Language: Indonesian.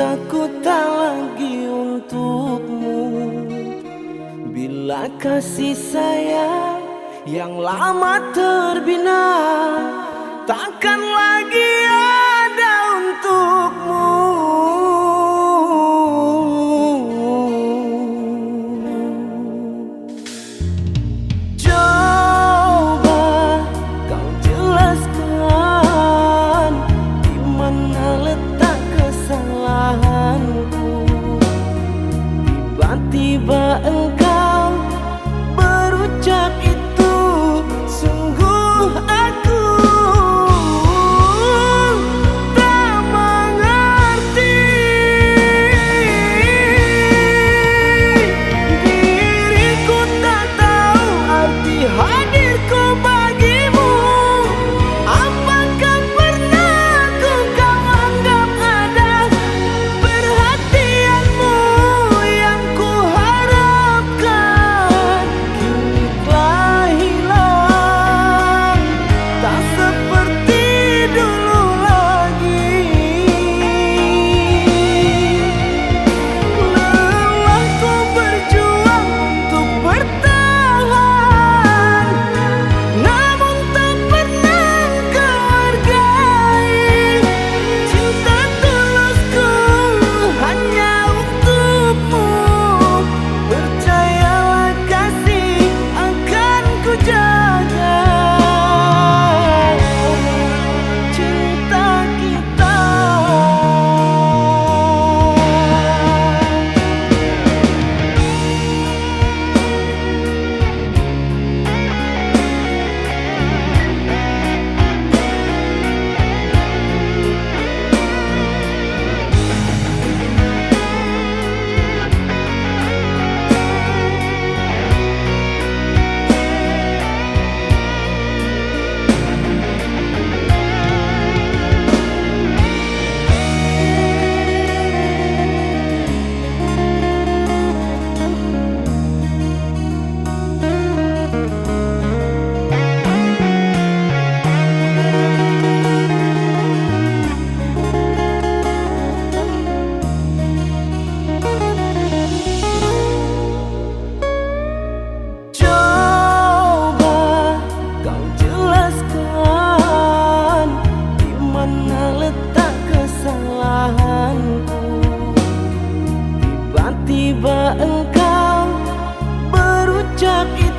cintaku tak lagi untukmu. Bila kasih sayang yang lama terbina Takkan lagi aku tiba engkau berucap ini